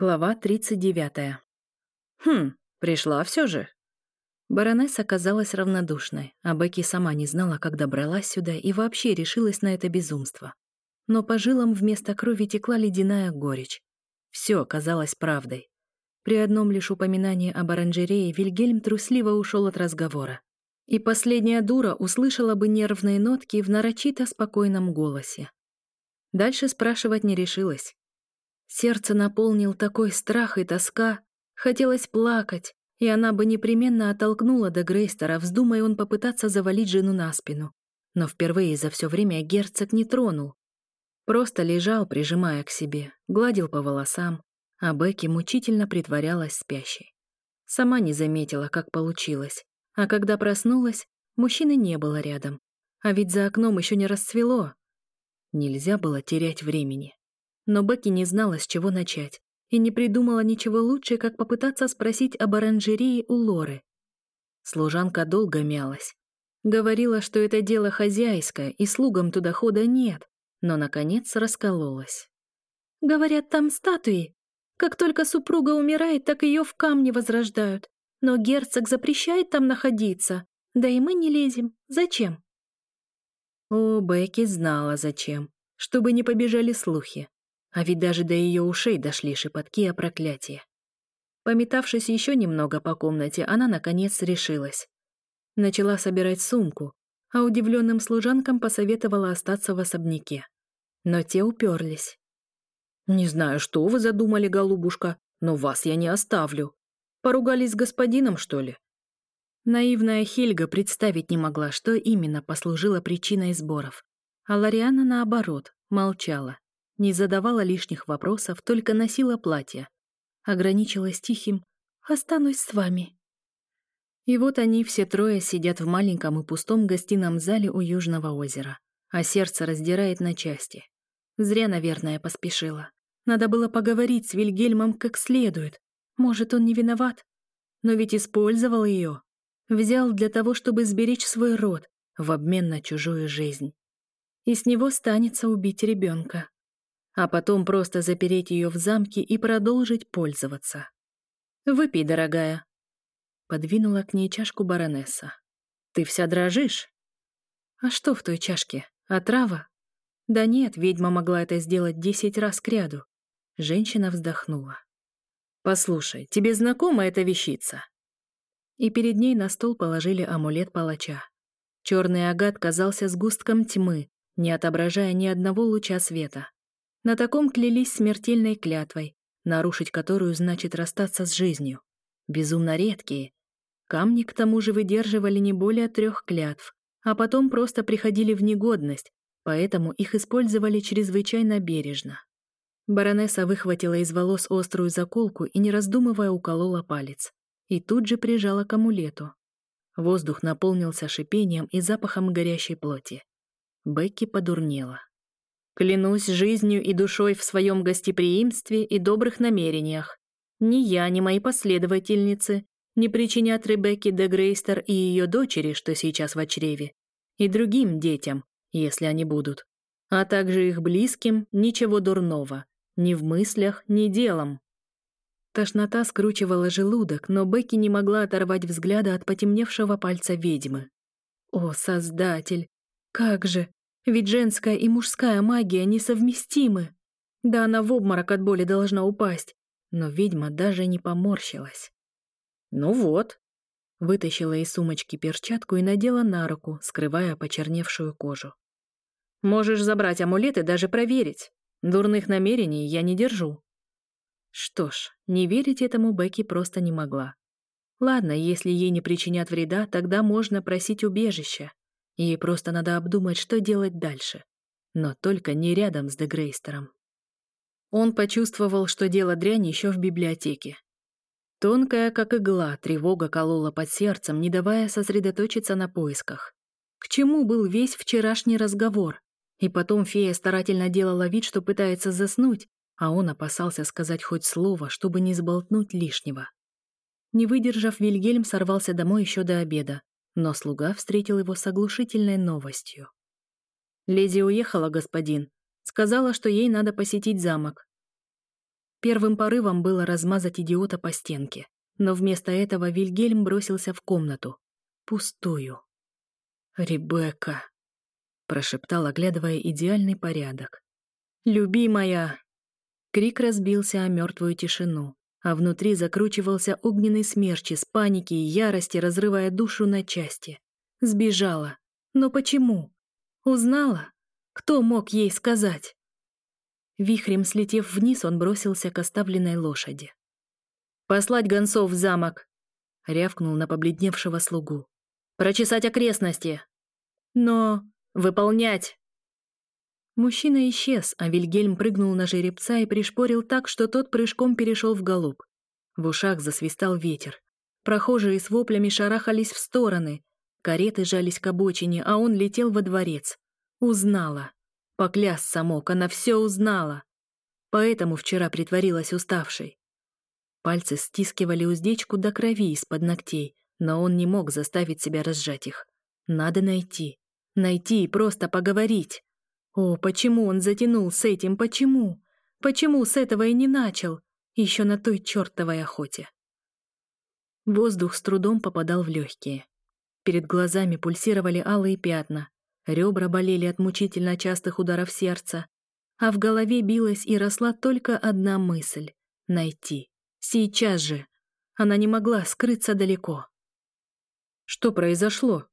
Глава 39. Хм, пришла все же. Баронесса казалась равнодушной, а Бекки сама не знала, как добралась сюда и вообще решилась на это безумство. Но по жилам вместо крови текла ледяная горечь. Все казалось правдой. При одном лишь упоминании об оранжерее Вильгельм трусливо ушел от разговора. И последняя дура услышала бы нервные нотки в нарочито спокойном голосе. Дальше спрашивать не решилась. Сердце наполнил такой страх и тоска. Хотелось плакать, и она бы непременно оттолкнула до Грейстера, вздумая он попытаться завалить жену на спину. Но впервые за все время герцог не тронул. Просто лежал, прижимая к себе, гладил по волосам, а Бекки мучительно притворялась спящей. Сама не заметила, как получилось. А когда проснулась, мужчины не было рядом. А ведь за окном еще не расцвело. Нельзя было терять времени но Бекки не знала, с чего начать, и не придумала ничего лучше, как попытаться спросить об оранжерее у Лоры. Служанка долго мялась. Говорила, что это дело хозяйское, и слугам туда хода нет, но, наконец, раскололась. «Говорят, там статуи. Как только супруга умирает, так ее в камне возрождают. Но герцог запрещает там находиться. Да и мы не лезем. Зачем?» О, Бекки знала, зачем. Чтобы не побежали слухи. А ведь даже до ее ушей дошли шепотки о проклятии. Пометавшись еще немного по комнате, она, наконец, решилась. Начала собирать сумку, а удивленным служанкам посоветовала остаться в особняке. Но те уперлись. «Не знаю, что вы задумали, голубушка, но вас я не оставлю. Поругались с господином, что ли?» Наивная Хельга представить не могла, что именно послужило причиной сборов. А Лариана, наоборот, молчала не задавала лишних вопросов, только носила платье. Ограничилась тихим «Останусь с вами». И вот они все трое сидят в маленьком и пустом гостином зале у Южного озера, а сердце раздирает на части. Зря, наверное, поспешила. Надо было поговорить с Вильгельмом как следует. Может, он не виноват? Но ведь использовал ее. Взял для того, чтобы сберечь свой род в обмен на чужую жизнь. И с него станется убить ребенка а потом просто запереть ее в замке и продолжить пользоваться. «Выпей, дорогая», — подвинула к ней чашку баронесса. «Ты вся дрожишь?» «А что в той чашке? Отрава?» «Да нет, ведьма могла это сделать десять раз кряду». Женщина вздохнула. «Послушай, тебе знакома эта вещица?» И перед ней на стол положили амулет палача. Черный агат казался сгустком тьмы, не отображая ни одного луча света. На таком клялись смертельной клятвой, нарушить которую значит расстаться с жизнью. Безумно редкие. Камни, к тому же, выдерживали не более трех клятв, а потом просто приходили в негодность, поэтому их использовали чрезвычайно бережно. Баронесса выхватила из волос острую заколку и, не раздумывая, уколола палец. И тут же прижала к амулету. Воздух наполнился шипением и запахом горящей плоти. Бекки подурнела. Клянусь жизнью и душой в своем гостеприимстве и добрых намерениях. Ни я, ни мои последовательницы не причинят Ребекке де Грейстер и ее дочери, что сейчас в чреве, и другим детям, если они будут, а также их близким ничего дурного, ни в мыслях, ни делом. Тошнота скручивала желудок, но Бекки не могла оторвать взгляда от потемневшего пальца ведьмы. О, Создатель! Как же! Ведь женская и мужская магия несовместимы. Да она в обморок от боли должна упасть. Но ведьма даже не поморщилась. «Ну вот». Вытащила из сумочки перчатку и надела на руку, скрывая почерневшую кожу. «Можешь забрать амулет и даже проверить. Дурных намерений я не держу». Что ж, не верить этому Бекки просто не могла. Ладно, если ей не причинят вреда, тогда можно просить убежища. Ей просто надо обдумать, что делать дальше. Но только не рядом с Дегрейстером. Он почувствовал, что дело дрянь еще в библиотеке. Тонкая, как игла, тревога колола под сердцем, не давая сосредоточиться на поисках. К чему был весь вчерашний разговор? И потом фея старательно делала вид, что пытается заснуть, а он опасался сказать хоть слово, чтобы не сболтнуть лишнего. Не выдержав, Вильгельм сорвался домой еще до обеда, но слуга встретил его с оглушительной новостью. «Леди уехала, господин. Сказала, что ей надо посетить замок». Первым порывом было размазать идиота по стенке, но вместо этого Вильгельм бросился в комнату. Пустую. «Ребекка», — прошептал, оглядывая идеальный порядок. «Любимая!» Крик разбился о мертвую тишину а внутри закручивался огненный смерч из паники и ярости, разрывая душу на части. Сбежала. Но почему? Узнала? Кто мог ей сказать? Вихрем слетев вниз, он бросился к оставленной лошади. «Послать гонцов в замок!» — рявкнул на побледневшего слугу. «Прочесать окрестности!» «Но...» «Выполнять!» Мужчина исчез, а Вильгельм прыгнул на жеребца и пришпорил так, что тот прыжком перешел в голуб. В ушах засвистал ветер. Прохожие с воплями шарахались в стороны. Кареты жались к обочине, а он летел во дворец. Узнала. Поклясться мог, она все узнала. Поэтому вчера притворилась уставшей. Пальцы стискивали уздечку до крови из-под ногтей, но он не мог заставить себя разжать их. Надо найти. Найти и просто поговорить. О, почему он затянул с этим, почему? Почему с этого и не начал? Еще на той чертовой охоте. Воздух с трудом попадал в легкие. Перед глазами пульсировали алые пятна, ребра болели от мучительно частых ударов сердца, а в голове билась и росла только одна мысль — найти. Сейчас же. Она не могла скрыться далеко. «Что произошло?»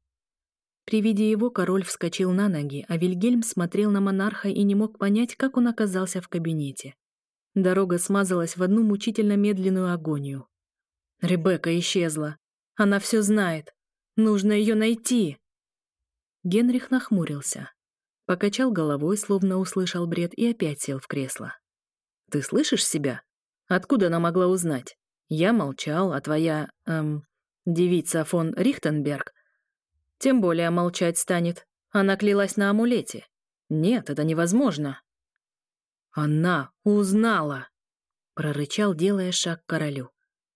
При виде его король вскочил на ноги, а Вильгельм смотрел на монарха и не мог понять, как он оказался в кабинете. Дорога смазалась в одну мучительно медленную агонию. «Ребекка исчезла. Она все знает. Нужно ее найти!» Генрих нахмурился. Покачал головой, словно услышал бред, и опять сел в кресло. «Ты слышишь себя? Откуда она могла узнать? Я молчал, а твоя... эм... девица фон Рихтенберг тем более молчать станет. Она клялась на амулете. Нет, это невозможно. Она узнала, прорычал, делая шаг к королю.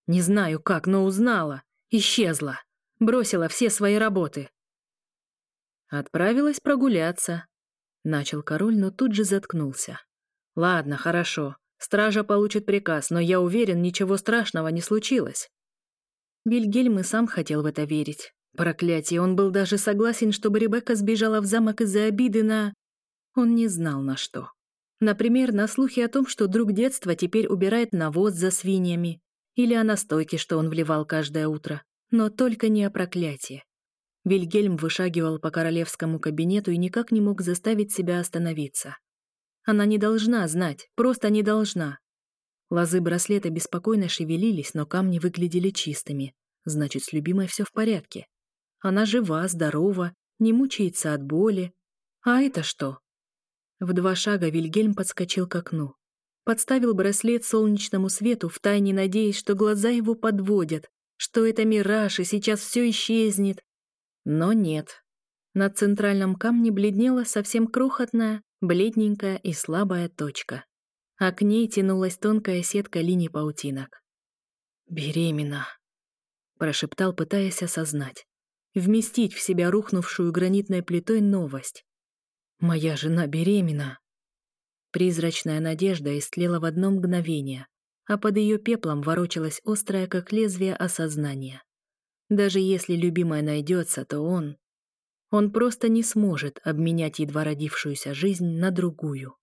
Не знаю как, но узнала. Исчезла. Бросила все свои работы. Отправилась прогуляться. Начал король, но тут же заткнулся. Ладно, хорошо. Стража получит приказ, но я уверен, ничего страшного не случилось. Вильгельм и сам хотел в это верить. Проклятие, он был даже согласен, чтобы Ребекка сбежала в замок из-за обиды на... Он не знал на что. Например, на слухи о том, что друг детства теперь убирает навоз за свиньями. Или о настойке, что он вливал каждое утро. Но только не о проклятии. Вильгельм вышагивал по королевскому кабинету и никак не мог заставить себя остановиться. Она не должна знать, просто не должна. Лозы браслета беспокойно шевелились, но камни выглядели чистыми. Значит, с любимой все в порядке. Она жива, здорова, не мучается от боли. А это что? В два шага Вильгельм подскочил к окну. Подставил браслет солнечному свету, втайне надеясь, что глаза его подводят, что это мираж и сейчас все исчезнет. Но нет. На центральном камне бледнела совсем крохотная, бледненькая и слабая точка. А к ней тянулась тонкая сетка линий паутинок. «Беременна», — прошептал, пытаясь осознать вместить в себя рухнувшую гранитной плитой новость. «Моя жена беременна!» Призрачная надежда истлела в одно мгновение, а под ее пеплом ворочалось острое, как лезвие, осознание. Даже если любимая найдется, то он... Он просто не сможет обменять едва родившуюся жизнь на другую.